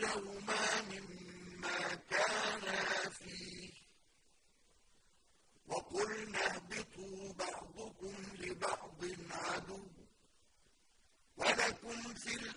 لهما مما كانا فيه. وقلنا اهبطوا بعضكم لبعض عدو. ولكم في الأرض